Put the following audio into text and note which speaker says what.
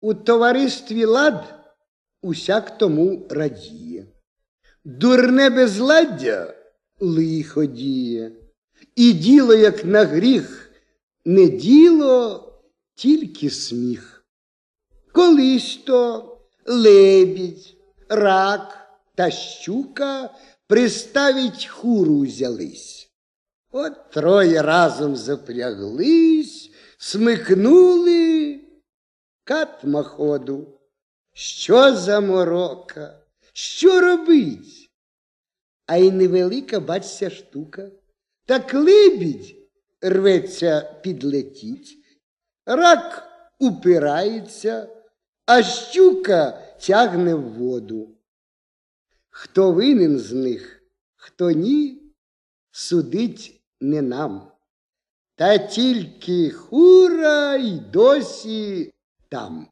Speaker 1: У товаристві лад усяк тому радіє. Дурне безладдя лихо діє, і діло, як на гріх, не діло, тільки сміх. Колись то лебідь, рак та щука приставить хуру взялись. От троє разом запряглись, смикнули катма ходу. Що за морока? Що робить? А й невелика, бачся, штука. Так лебідь рветься підлетіть, рак упирається, а щука тягне в воду. Хто винен з них, хто ні, судить не нам. Та тільки хура й досі tam